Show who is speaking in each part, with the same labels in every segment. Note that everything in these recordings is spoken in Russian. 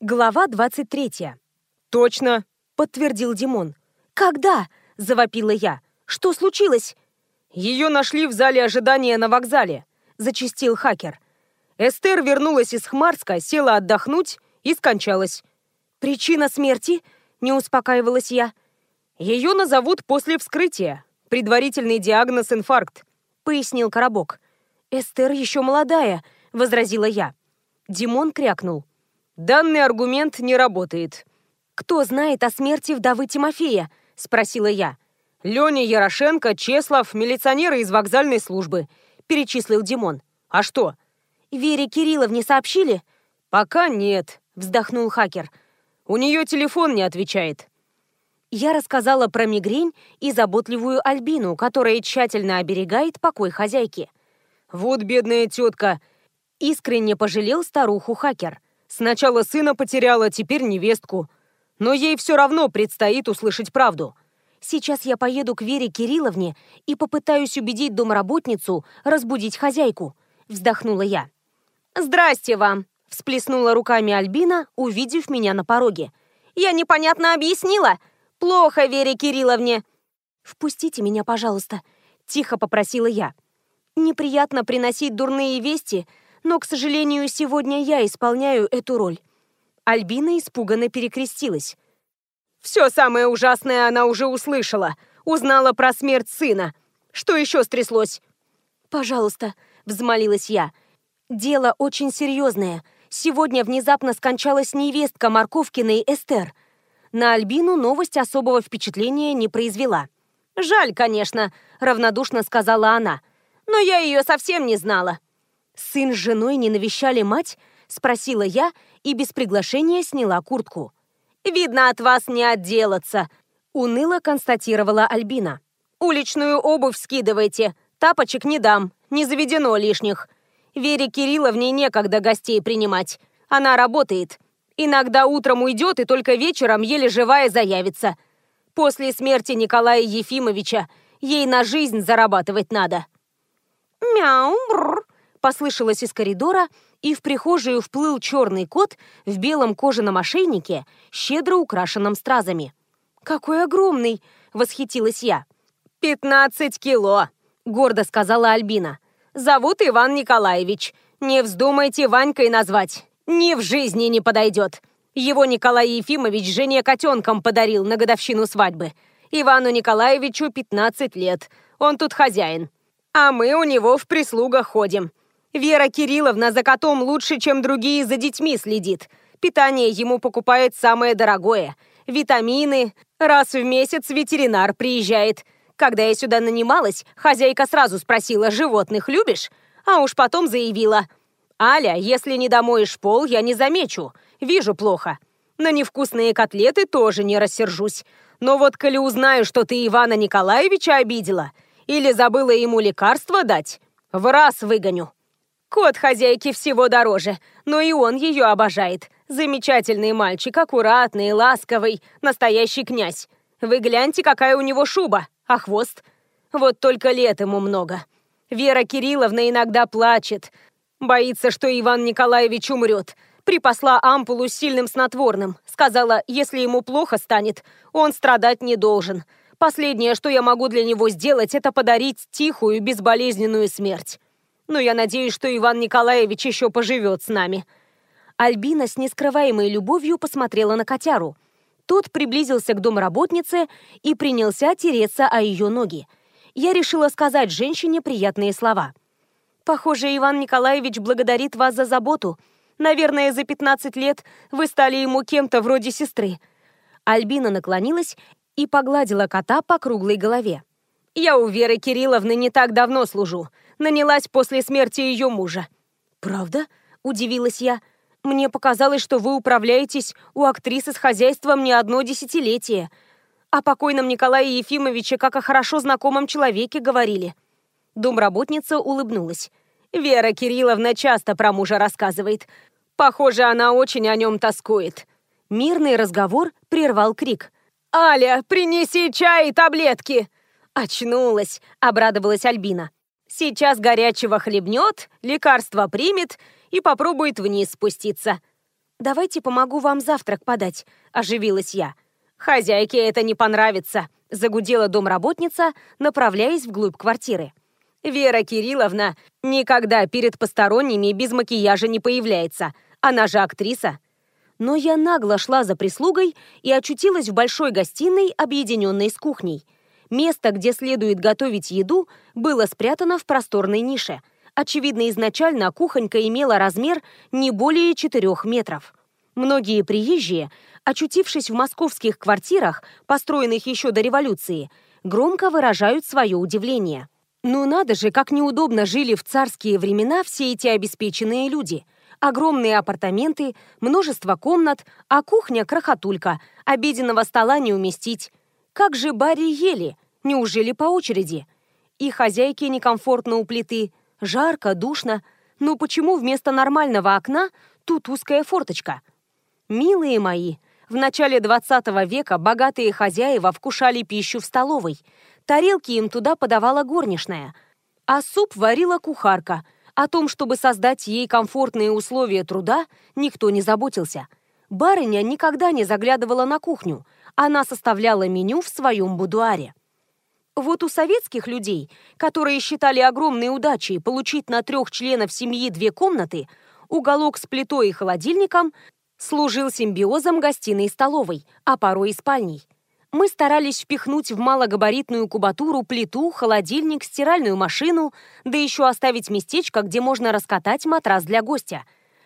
Speaker 1: Глава 23.
Speaker 2: Точно.
Speaker 1: Подтвердил Димон. Когда? Завопила я. Что случилось?
Speaker 2: Ее нашли в зале ожидания на вокзале. Зачистил хакер. Эстер вернулась из Хмарска, села отдохнуть и скончалась.
Speaker 1: Причина смерти? Не успокаивалась я.
Speaker 2: Ее назовут после вскрытия. Предварительный диагноз инфаркт.
Speaker 1: Пояснил Коробок. Эстер еще молодая, возразила я. Димон крякнул.
Speaker 2: Данный аргумент не работает.
Speaker 1: Кто знает о смерти вдовы Тимофея? Спросила я.
Speaker 2: Леня Ярошенко, Чеслов, милиционеры из вокзальной службы, перечислил Димон. А что?
Speaker 1: Вере Кирилловне сообщили?
Speaker 2: Пока нет,
Speaker 1: вздохнул хакер.
Speaker 2: У нее телефон не отвечает.
Speaker 1: Я рассказала про мигрень и заботливую Альбину, которая тщательно оберегает покой хозяйки.
Speaker 2: Вот бедная тетка.
Speaker 1: Искренне пожалел старуху хакер.
Speaker 2: Сначала сына потеряла, теперь невестку. Но ей все равно предстоит услышать правду.
Speaker 1: Сейчас я поеду к Вере Кирилловне и попытаюсь убедить домработницу разбудить хозяйку. Вздохнула я.
Speaker 3: «Здрасте вам!» – всплеснула руками Альбина, увидев меня на пороге. «Я непонятно объяснила. Плохо Вере Кирилловне».
Speaker 1: «Впустите меня, пожалуйста», – тихо попросила я. «Неприятно приносить дурные вести, но, к сожалению, сегодня я исполняю эту роль». Альбина испуганно перекрестилась.
Speaker 2: «Все самое ужасное она уже услышала. Узнала про смерть сына. Что еще стряслось?»
Speaker 1: «Пожалуйста», — взмолилась я. «Дело очень серьезное. Сегодня внезапно скончалась невестка Марковкиной Эстер. На Альбину новость особого впечатления не произвела.
Speaker 3: «Жаль, конечно», — равнодушно сказала она. «Но я ее совсем не знала».
Speaker 1: «Сын с женой не навещали мать?» — спросила я и без приглашения сняла куртку.
Speaker 3: «Видно, от вас не отделаться», —
Speaker 1: уныло констатировала Альбина.
Speaker 3: «Уличную обувь скидывайте, тапочек не дам, не заведено лишних. Вере Кирилловне некогда гостей принимать, она работает. Иногда утром уйдет и только вечером еле живая заявится. После смерти Николая Ефимовича ей на жизнь зарабатывать надо».
Speaker 1: «Мяу!» Послышалось из коридора, и в прихожую вплыл черный кот в белом кожаном ошейнике, щедро украшенном стразами. «Какой огромный!» — восхитилась я.
Speaker 3: «Пятнадцать кило!» — гордо сказала Альбина. «Зовут Иван Николаевич. Не вздумайте Ванькой назвать. Ни в жизни не подойдет. Его Николай Ефимович жене котенком подарил на годовщину свадьбы. Ивану Николаевичу 15 лет. Он тут хозяин. А мы у него в прислугах ходим. Вера Кирилловна за котом лучше, чем другие за детьми следит. Питание ему покупает самое дорогое. Витамины. Раз в месяц ветеринар приезжает. Когда я сюда нанималась, хозяйка сразу спросила, животных любишь? А уж потом заявила. «Аля, если не домоешь пол, я не замечу. Вижу плохо. На невкусные котлеты тоже не рассержусь. Но вот коли узнаю, что ты Ивана Николаевича обидела или забыла ему лекарство дать, в раз выгоню». Кот хозяйки всего дороже, но и он ее обожает. Замечательный мальчик, аккуратный, ласковый, настоящий князь. Вы гляньте, какая у него шуба, а хвост? Вот только лет ему много. Вера Кирилловна иногда плачет. Боится, что Иван Николаевич умрет. Припасла ампулу с сильным снотворным. Сказала, если ему плохо станет, он страдать не должен. Последнее, что я могу для него сделать, это подарить тихую, безболезненную смерть но я надеюсь, что Иван Николаевич еще поживет с нами».
Speaker 1: Альбина с нескрываемой любовью посмотрела на котяру. Тот приблизился к домработнице и принялся тереться о ее ноги. Я решила сказать женщине приятные слова. «Похоже, Иван Николаевич благодарит вас за заботу. Наверное, за 15 лет вы стали ему кем-то вроде сестры». Альбина наклонилась и погладила кота по круглой голове.
Speaker 3: «Я у Веры Кирилловны не так давно служу нанялась после смерти ее мужа.
Speaker 1: «Правда?» – удивилась я. «Мне показалось, что вы управляетесь у актрисы с хозяйством не одно десятилетие. О покойном Николае Ефимовиче как о хорошо знакомом человеке говорили». Домработница улыбнулась.
Speaker 3: «Вера Кирилловна часто про мужа рассказывает. Похоже, она очень о нем тоскует».
Speaker 1: Мирный разговор прервал крик.
Speaker 3: «Аля, принеси чай и таблетки!»
Speaker 1: «Очнулась!» — обрадовалась Альбина.
Speaker 3: Сейчас горячего хлебнет, лекарство примет и попробует вниз спуститься.
Speaker 1: «Давайте помогу вам завтрак подать», — оживилась я.
Speaker 3: «Хозяйке это не понравится», — загудела домработница, направляясь вглубь квартиры. «Вера Кирилловна никогда перед посторонними без макияжа не появляется. Она же актриса».
Speaker 1: Но я нагло шла за прислугой и очутилась в большой гостиной, объединенной с кухней. Место, где следует готовить еду, было спрятано в просторной нише. Очевидно, изначально кухонька имела размер не более четырех метров. Многие приезжие, очутившись в московских квартирах, построенных еще до революции, громко выражают свое удивление. Ну надо же, как неудобно жили в царские времена все эти обеспеченные люди. Огромные апартаменты, множество комнат, а кухня – крохотулька, обеденного стола не уместить. Как же Барри ели? Неужели по очереди? И хозяйке некомфортно у плиты, жарко, душно. Ну почему вместо нормального окна тут узкая форточка? Милые мои, в начале 20 века богатые хозяева вкушали пищу в столовой – Тарелки им туда подавала горничная, а суп варила кухарка. О том, чтобы создать ей комфортные условия труда, никто не заботился. Барыня никогда не заглядывала на кухню, она составляла меню в своем будуаре. Вот у советских людей, которые считали огромной удачей получить на трех членов семьи две комнаты, уголок с плитой и холодильником служил симбиозом гостиной и столовой, а порой и спальней мы старались впихнуть в малогабаритную кубатуру плиту, холодильник, стиральную машину, да еще оставить местечко, где можно раскатать матрас для гостя.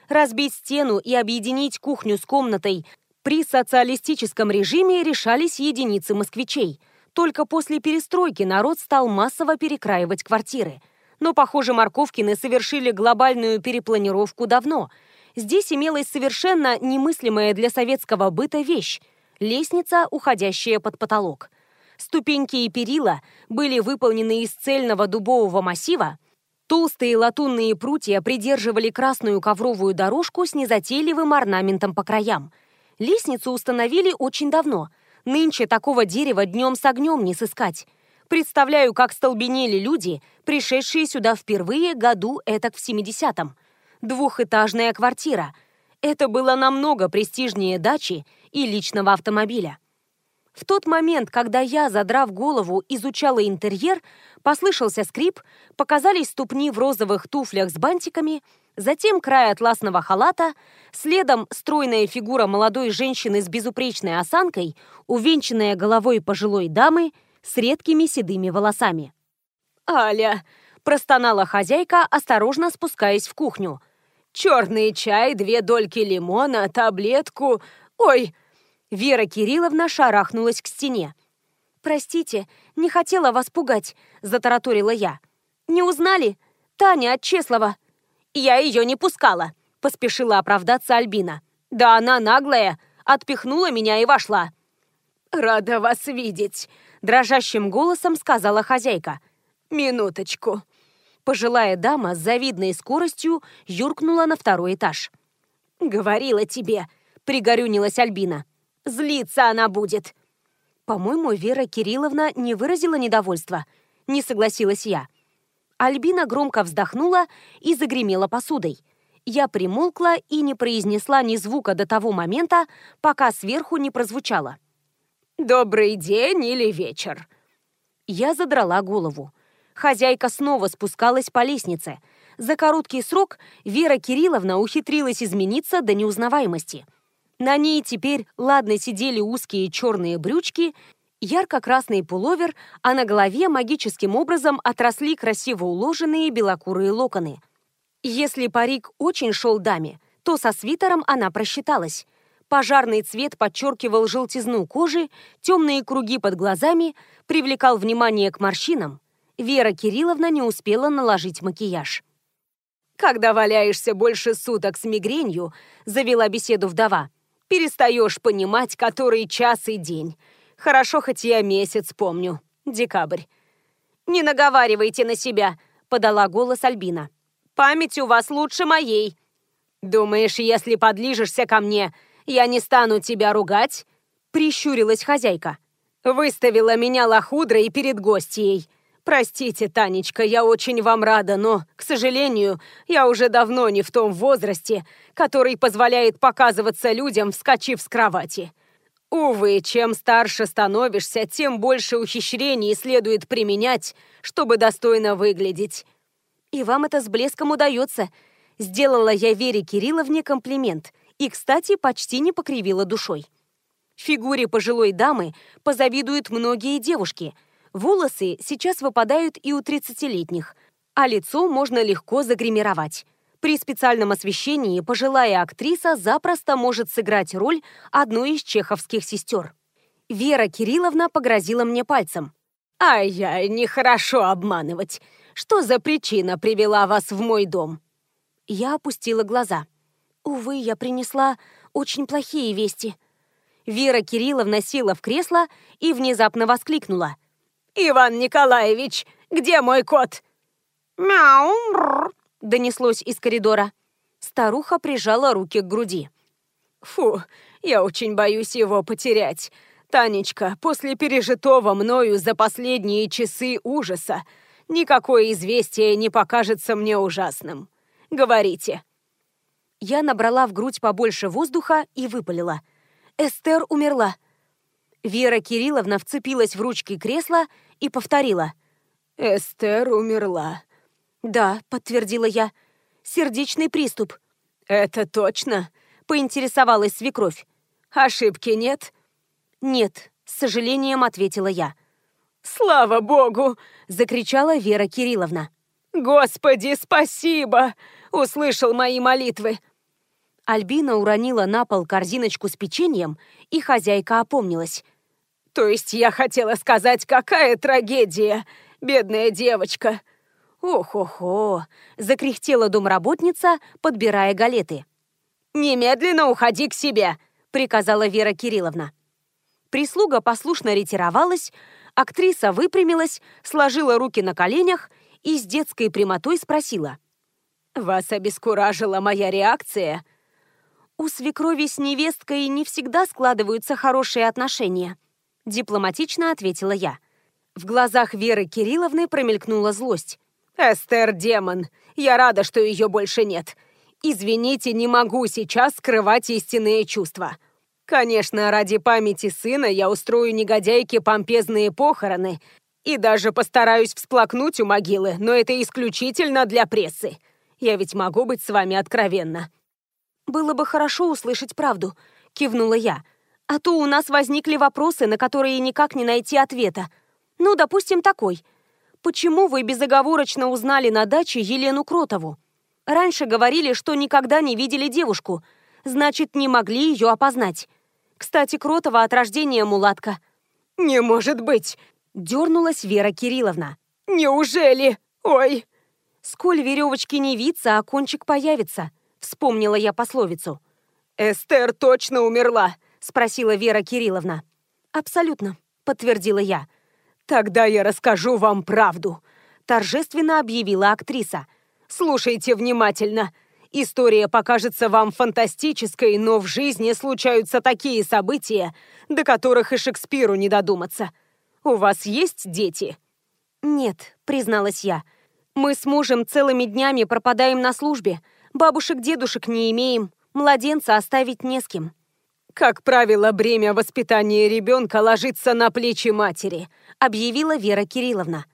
Speaker 1: Разбить стену и объединить кухню с комнатой при социалистическом режиме решались единицы москвичей. Только после перестройки народ стал массово перекраивать квартиры. Но, похоже, Морковкины совершили глобальную перепланировку давно. Здесь имелась совершенно немыслимая для советского быта вещь лестница, уходящая под потолок. Ступеньки и перила были выполнены из цельного дубового массива, толстые латунные прутья придерживали красную ковровую дорожку с незатейливым орнаментом по краям. Лестницу установили очень давно. Нынче такого дерева днем с огнем не сыскать. Представляю, как столбенели люди, пришедшие сюда впервые году этак в 70-м. Двухэтажная квартира. Это было намного престижнее дачи и личного автомобиля. В тот момент, когда я, задрав голову, изучала интерьер, послышался скрип, показались ступни в розовых туфлях с бантиками, затем край атласного халата, следом стройная фигура молодой женщины с безупречной осанкой, увенчанная головой пожилой дамы с редкими седыми волосами.
Speaker 3: «Аля!» – простонала хозяйка, осторожно спускаясь в кухню. «Черный чай, две дольки лимона, таблетку... Ой,
Speaker 1: Вера Кирилловна шарахнулась к стене. «Простите, не хотела вас пугать», — затараторила я. «Не узнали? Таня от Чеслова».
Speaker 3: «Я ее не пускала», — поспешила оправдаться Альбина. «Да она наглая, отпихнула меня и вошла». «Рада вас видеть», — дрожащим голосом сказала хозяйка. «Минуточку».
Speaker 1: Пожилая дама с завидной скоростью юркнула на второй этаж.
Speaker 3: «Говорила тебе», — пригорюнилась Альбина. Злиться она будет.
Speaker 1: По-моему, Вера Кирилловна не выразила недовольства. Не согласилась я. Альбина громко вздохнула и загремела посудой. Я примолкла и не произнесла ни звука до того момента, пока сверху не прозвучало.
Speaker 3: «Добрый день или вечер?»
Speaker 1: Я задрала голову. Хозяйка снова спускалась по лестнице. За короткий срок Вера Кирилловна ухитрилась измениться до неузнаваемости – на ней теперь ладно сидели узкие черные брючки, ярко-красный пуловер, а на голове магическим образом отросли красиво уложенные белокурые локоны. Если парик очень шел даме, то со свитером она просчиталась. Пожарный цвет подчеркивал желтизну кожи, темные круги под глазами, привлекал внимание к морщинам. Вера Кирилловна не успела наложить макияж.
Speaker 3: «Когда валяешься больше суток с мигренью», — завела беседу вдова, — перестаешь понимать, который час и день. Хорошо, хоть я месяц помню. Декабрь. «Не наговаривайте на себя», — подала голос Альбина. «Память у вас лучше моей». «Думаешь, если подлижешься ко мне, я не стану тебя ругать?» — прищурилась хозяйка. «Выставила меня лохудрой перед гостьей. Простите, Танечка, я очень вам рада, но, к сожалению, я уже давно не в том возрасте, который позволяет показываться людям, вскочив с кровати. Увы, чем старше становишься, тем больше ухищрений следует применять, чтобы достойно выглядеть.
Speaker 1: И вам это с блеском удается. Сделала я Вере Кирилловне комплимент и, кстати, почти не покривила душой. Фигуре пожилой дамы позавидуют многие девушки – Волосы сейчас выпадают и у 30-летних, а лицо можно легко загримировать. При специальном освещении пожилая актриса запросто может сыграть роль одной из чеховских сестер. Вера Кирилловна погрозила мне пальцем.
Speaker 3: «Ай-яй, нехорошо обманывать. Что за причина привела вас в мой дом?»
Speaker 1: Я опустила глаза. Увы, я принесла очень плохие вести. Вера Кирилловна села в кресло и внезапно воскликнула.
Speaker 3: «Иван Николаевич, где мой кот?»
Speaker 1: «Мяу!» — донеслось из коридора. Старуха прижала руки к груди.
Speaker 3: «Фу, я очень боюсь его потерять. Танечка, после пережитого мною за последние часы ужаса никакое известие не покажется мне ужасным. Говорите».
Speaker 1: Я набрала в грудь побольше воздуха и выпалила. «Эстер умерла. Вера Кирилловна вцепилась в ручки кресла и повторила.
Speaker 3: «Эстер умерла».
Speaker 1: «Да», — подтвердила я. «Сердечный приступ».
Speaker 3: «Это точно?» — поинтересовалась свекровь. «Ошибки нет?»
Speaker 1: «Нет», — с сожалением ответила я.
Speaker 3: «Слава богу!»
Speaker 1: — закричала Вера Кирилловна.
Speaker 3: «Господи, спасибо!» — услышал мои молитвы.
Speaker 1: Альбина уронила на пол корзиночку с печеньем, и хозяйка опомнилась.
Speaker 3: То есть я хотела сказать, какая трагедия, бедная девочка.
Speaker 1: Ох-охо, закряхтела домработница, подбирая галеты.
Speaker 3: Немедленно уходи к себе, приказала Вера Кирилловна.
Speaker 1: Прислуга послушно ретировалась, актриса выпрямилась, сложила руки на коленях и с детской прямотой спросила.
Speaker 3: «Вас обескуражила моя реакция?»
Speaker 1: У свекрови с невесткой не всегда складываются хорошие отношения. Дипломатично ответила я. В глазах Веры Кирилловны промелькнула злость.
Speaker 3: «Эстер, демон! Я рада, что ее больше нет. Извините, не могу сейчас скрывать истинные чувства. Конечно, ради памяти сына я устрою негодяйке помпезные похороны и даже постараюсь всплакнуть у могилы, но это исключительно для прессы. Я ведь могу быть с вами откровенна».
Speaker 1: «Было бы хорошо услышать правду», — кивнула я. А то у нас возникли вопросы, на которые никак не найти ответа. Ну, допустим, такой. Почему вы безоговорочно узнали на даче Елену Кротову? Раньше говорили, что никогда не видели девушку. Значит, не могли ее опознать. Кстати, Кротова от рождения мулатка.
Speaker 3: «Не может быть!»
Speaker 1: — дернулась Вера Кирилловна.
Speaker 3: «Неужели? Ой!»
Speaker 1: «Сколь веревочки не виться, а кончик появится», — вспомнила я пословицу.
Speaker 3: «Эстер точно умерла!»
Speaker 1: спросила Вера Кирилловна. «Абсолютно», — подтвердила я.
Speaker 3: «Тогда я расскажу вам правду», —
Speaker 1: торжественно объявила актриса.
Speaker 3: «Слушайте внимательно. История покажется вам фантастической, но в жизни случаются такие события, до которых и Шекспиру не додуматься. У вас есть дети?»
Speaker 1: «Нет», — призналась я. «Мы с мужем целыми днями пропадаем на службе. Бабушек-дедушек не имеем. Младенца оставить не с кем».
Speaker 3: «Как правило, бремя воспитания ребенка ложится на плечи матери»,
Speaker 1: объявила Вера Кирилловна.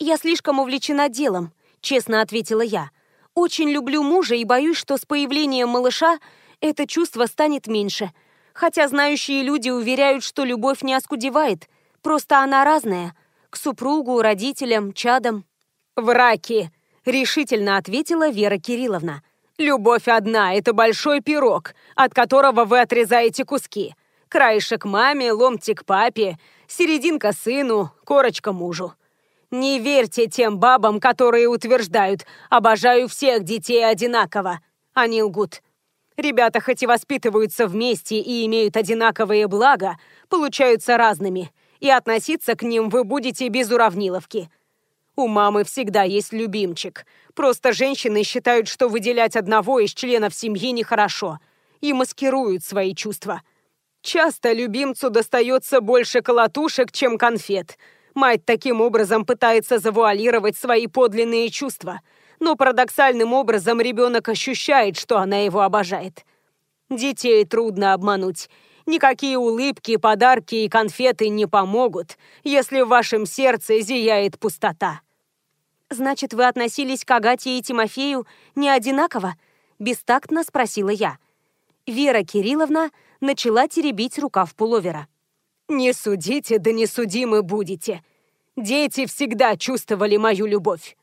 Speaker 1: «Я слишком увлечена делом», честно ответила я. «Очень люблю мужа и боюсь, что с появлением малыша это чувство станет меньше. Хотя знающие люди уверяют, что любовь не оскудевает, просто она разная. К супругу, родителям, чадам».
Speaker 3: «Враки», — решительно ответила Вера Кирилловна. Любовь одна — это большой пирог, от которого вы отрезаете куски. Краешек маме, ломтик папе, серединка сыну, корочка мужу. Не верьте тем бабам, которые утверждают «обожаю всех детей одинаково». Они лгут. Ребята хоть и воспитываются вместе и имеют одинаковые блага, получаются разными, и относиться к ним вы будете без уравниловки. У мамы всегда есть любимчик. Просто женщины считают, что выделять одного из членов семьи нехорошо. И маскируют свои чувства. Часто любимцу достается больше колотушек, чем конфет.
Speaker 2: Мать таким образом пытается завуалировать свои подлинные чувства, но парадоксальным образом ребенок ощущает, что она его обожает. Детей трудно обмануть. Никакие улыбки, подарки и конфеты не помогут, если в вашем сердце зияет пустота.
Speaker 1: «Значит, вы относились к Агате и Тимофею не одинаково?» — бестактно спросила я. Вера Кирилловна начала теребить рукав пуловера.
Speaker 2: «Не судите, да не судимы будете. Дети всегда чувствовали мою любовь.